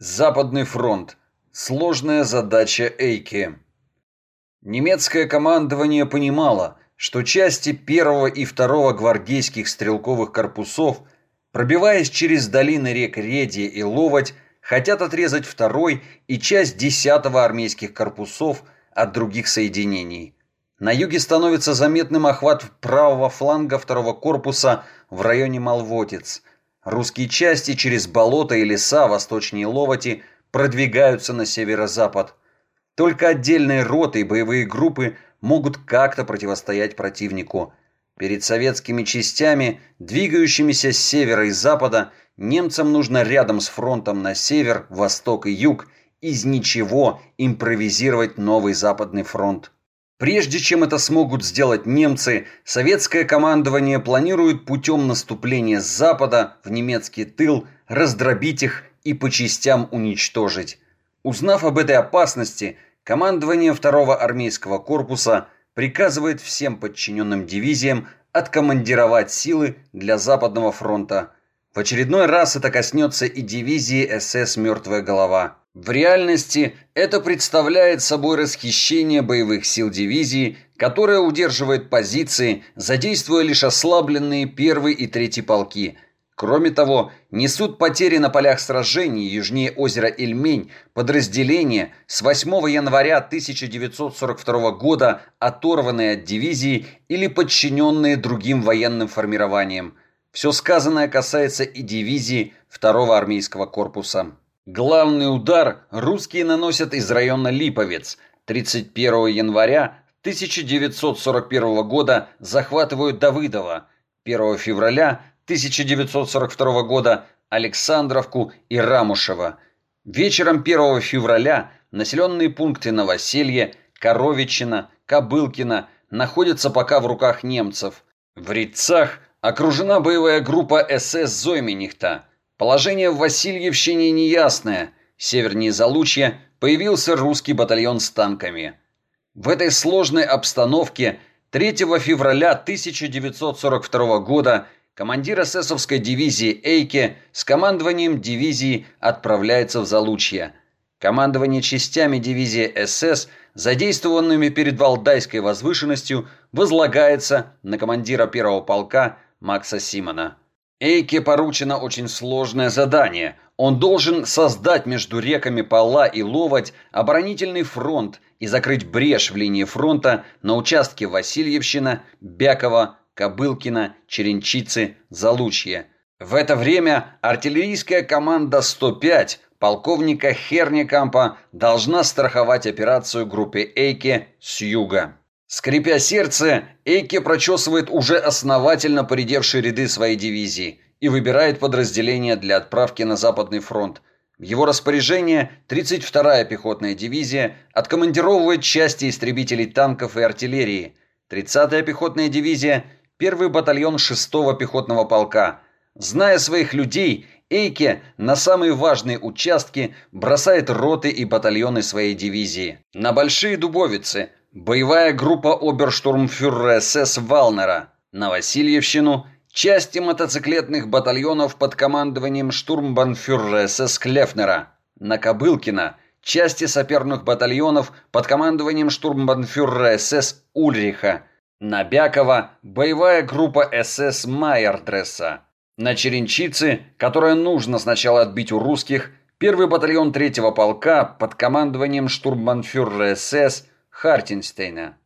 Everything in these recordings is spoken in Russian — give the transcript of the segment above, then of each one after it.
Западный фронт. Сложная задача Эйки. Немецкое командование понимало, что части первого и второго гвардейских стрелковых корпусов, пробиваясь через долины рек Реди и Ловоть, хотят отрезать второй и часть десятого армейских корпусов от других соединений. На юге становится заметным охват правого фланга второго корпуса в районе Малвотец – Русские части через болота и леса восточнее Ловати продвигаются на северо-запад. Только отдельные роты и боевые группы могут как-то противостоять противнику. Перед советскими частями, двигающимися с севера и запада, немцам нужно рядом с фронтом на север, восток и юг из ничего импровизировать новый западный фронт. Прежде чем это смогут сделать немцы, советское командование планирует путем наступления с запада в немецкий тыл раздробить их и по частям уничтожить. Узнав об этой опасности, командование второго армейского корпуса приказывает всем подчиненным дивизиям откомандировать силы для Западного фронта. В очередной раз это коснется и дивизии СС «Мертвая голова». В реальности это представляет собой расхищение боевых сил дивизии, которая удерживает позиции, задействуя лишь ослабленные первый и третий полки. Кроме того, несут потери на полях сражений южнее озера Ильмень подразделения с 8 января 1942 года оторванные от дивизии или подчиненные другим военным формированиям. Все сказанное касается и дивизии 2 армейского корпуса. Главный удар русские наносят из района Липовец. 31 января 1941 года захватывают Давыдово. 1 февраля 1942 года Александровку и Рамушево. Вечером 1 февраля населенные пункты Новоселье, Коровичино, Кобылкино находятся пока в руках немцев. В Рицах окружена боевая группа СС Зойменихта – Положение в Васильевщине неясное. Севернее Залучья появился русский батальон с танками. В этой сложной обстановке 3 февраля 1942 года командир эсэсовской дивизии Эйке с командованием дивизии отправляется в Залучье. Командование частями дивизии СС, задействованными перед Валдайской возвышенностью, возлагается на командира первого полка Макса Симона. Эйке поручено очень сложное задание. Он должен создать между реками Пала и Ловоть оборонительный фронт и закрыть брешь в линии фронта на участке Васильевщина, Бякова, Кобылкина, Черенчицы, Залучье. В это время артиллерийская команда 105 полковника Херникампа должна страховать операцию группе Эйке с юга. Скрипя сердце, Эйке прочесывает уже основательно поредевшие ряды своей дивизии и выбирает подразделение для отправки на Западный фронт. В его распоряжение 32-я пехотная дивизия откомандировывает части истребителей танков и артиллерии, 30-я пехотная дивизия – первый батальон 6-го пехотного полка. Зная своих людей, Эйке на самые важные участки бросает роты и батальоны своей дивизии. На Большие Дубовицы – Боевая группа оберштурмфюрера СС Валнера на Васильевщину, части мотоциклетных батальонов под командованием штурмбанфюрера СС Клефнера на Кобылкино, части саперных батальонов под командованием штурмбанфюрера СС Ульриха, на Бякова боевая группа СС Майердресса, на Черенчицы, которая нужно сначала отбить у русских, первый батальон третьего полка под командованием штурмбанфюрера СС Хартинстейна.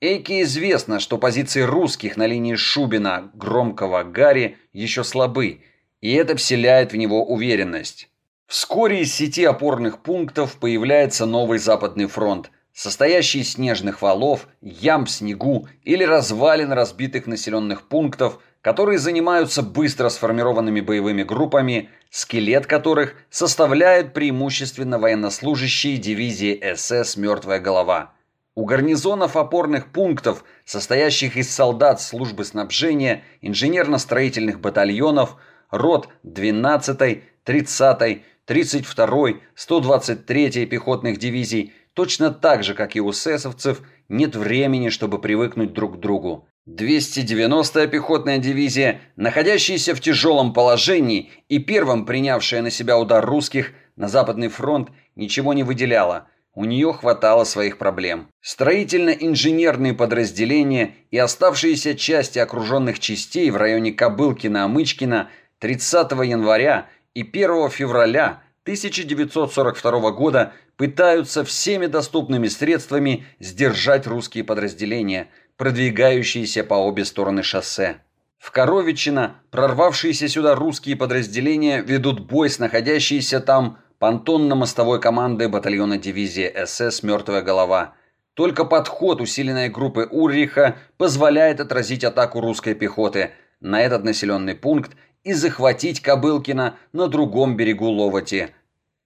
Эйке известно, что позиции русских на линии Шубина, Громкого, Гарри еще слабы, и это вселяет в него уверенность. Вскоре из сети опорных пунктов появляется новый Западный фронт, состоящий из снежных валов, ям в снегу или развалин разбитых населенных пунктов, которые занимаются быстро сформированными боевыми группами, скелет которых составляют преимущественно военнослужащие дивизии СС «Мертвая голова». У гарнизонов опорных пунктов, состоящих из солдат службы снабжения, инженерно-строительных батальонов, рот 12-й, 30-й, 32-й, 123-й пехотных дивизий, точно так же, как и у сесовцев, нет времени, чтобы привыкнуть друг к другу. 290-я пехотная дивизия, находящаяся в тяжелом положении и первым принявшая на себя удар русских, на Западный фронт ничего не выделяла. У нее хватало своих проблем. Строительно-инженерные подразделения и оставшиеся части окруженных частей в районе Кобылкина-Амычкина 30 января и 1 февраля 1942 года пытаются всеми доступными средствами сдержать русские подразделения, продвигающиеся по обе стороны шоссе. В Коровичино прорвавшиеся сюда русские подразделения ведут бой с находящейся там понтонно-мостовой командой батальона дивизии СС «Мертвая голова». Только подход усиленной группы Урриха позволяет отразить атаку русской пехоты на этот населенный пункт и захватить Кобылкино на другом берегу Ловати.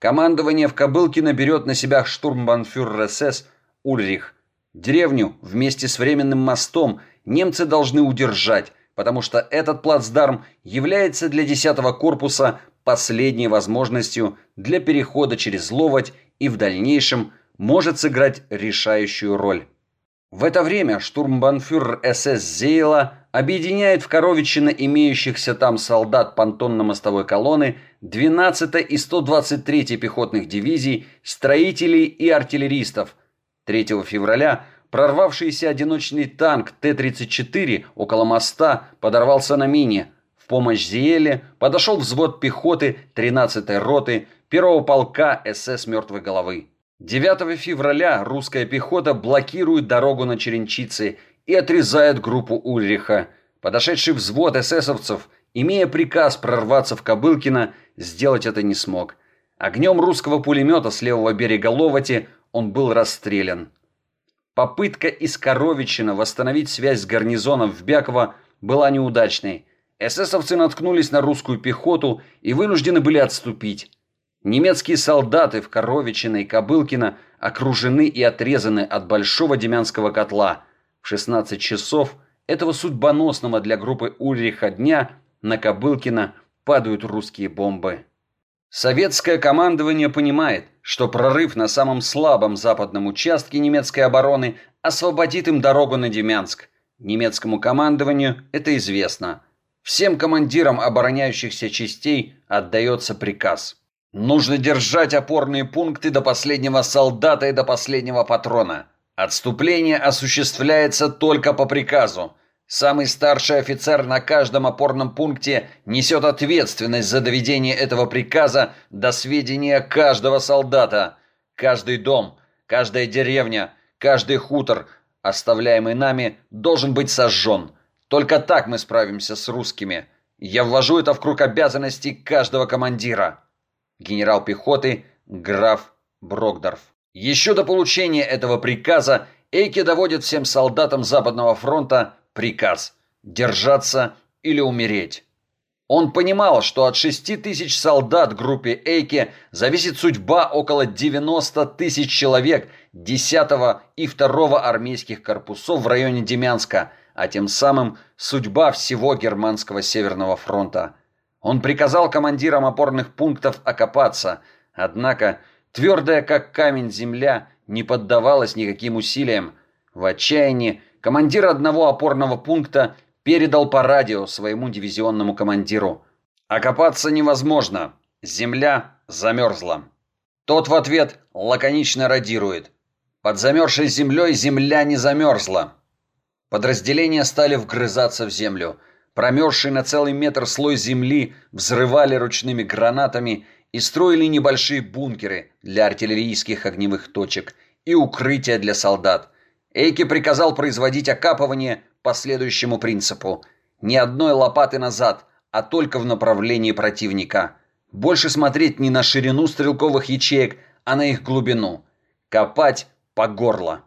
Командование в Кобылкино берет на себя штурмбанфюрер СС Ульрих. Деревню вместе с временным мостом немцы должны удержать, потому что этот плацдарм является для 10-го корпуса последней возможностью для перехода через Ловоть и в дальнейшем может сыграть решающую роль. В это время штурмбанфюрер СС Зейла объединяет в Коровичино имеющихся там солдат понтонно-мостовой колонны 12 и 123 пехотных дивизий, строителей и артиллеристов. 3 февраля прорвавшийся одиночный танк Т-34 около моста подорвался на мине. Помощь Зиеле подошел взвод пехоты 13-й роты 1-го полка СС «Мертвой головы». 9 февраля русская пехота блокирует дорогу на Черенчицы и отрезает группу Ульриха. Подошедший взвод эсэсовцев, имея приказ прорваться в Кобылкино, сделать это не смог. Огнем русского пулемета с левого берега Ловати он был расстрелян. Попытка из Коровичина восстановить связь с гарнизоном в Бяково была неудачной. Эсэсовцы наткнулись на русскую пехоту и вынуждены были отступить. Немецкие солдаты в Коровичино и Кобылкино окружены и отрезаны от Большого Демянского котла. В 16 часов этого судьбоносного для группы Ульриха дня на Кобылкино падают русские бомбы. Советское командование понимает, что прорыв на самом слабом западном участке немецкой обороны освободит им дорогу на Демянск. Немецкому командованию это известно. Всем командирам обороняющихся частей отдается приказ – Нужно держать опорные пункты до последнего солдата и до последнего патрона. Отступление осуществляется только по приказу. Самый старший офицер на каждом опорном пункте несет ответственность за доведение этого приказа до сведения каждого солдата. Каждый дом, каждая деревня, каждый хутор, оставляемый нами, должен быть сожжен. Только так мы справимся с русскими. Я ввожу это в круг обязанностей каждого командира генерал пехоты граф Брокдорф. Еще до получения этого приказа Эйке доводит всем солдатам Западного фронта приказ держаться или умереть. Он понимал, что от 6 тысяч солдат группе Эйке зависит судьба около 90 тысяч человек 10 и 2 армейских корпусов в районе Демянска, а тем самым судьба всего германского Северного фронта – он приказал командирам опорных пунктов окопаться, однако твердая как камень земля не поддавалась никаким усилиям. В отчаянии командир одного опорного пункта передал по радио своему дивизионному командиру. «Окопаться невозможно. Земля замерзла». Тот в ответ лаконично радирует. «Под замерзшей землей земля не замерзла». Подразделения стали вгрызаться в землю – Промерзший на целый метр слой земли взрывали ручными гранатами и строили небольшие бункеры для артиллерийских огневых точек и укрытия для солдат. Эйки приказал производить окапывание по следующему принципу. Ни одной лопаты назад, а только в направлении противника. Больше смотреть не на ширину стрелковых ячеек, а на их глубину. Копать по горло.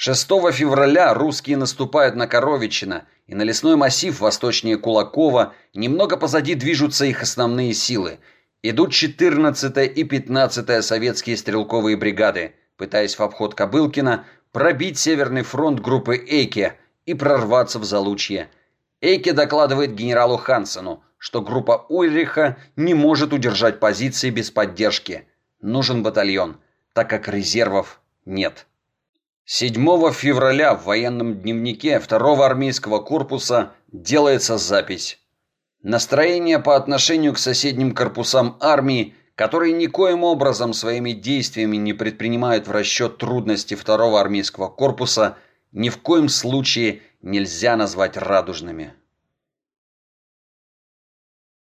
6 февраля русские наступают на Коровичино, и на лесной массив восточнее Кулакова немного позади движутся их основные силы. Идут 14-я и 15-я советские стрелковые бригады, пытаясь в обход Кобылкина пробить Северный фронт группы Эйке и прорваться в Залучье. Эйке докладывает генералу Хансену, что группа Ульриха не может удержать позиции без поддержки. Нужен батальон, так как резервов нет. 7 февраля в военном дневнике 2-го армейского корпуса делается запись. Настроение по отношению к соседним корпусам армии которые никоим образом своими действиями не предпринимают в расчет трудности второго армейского корпуса, ни в коем случае нельзя назвать радужными.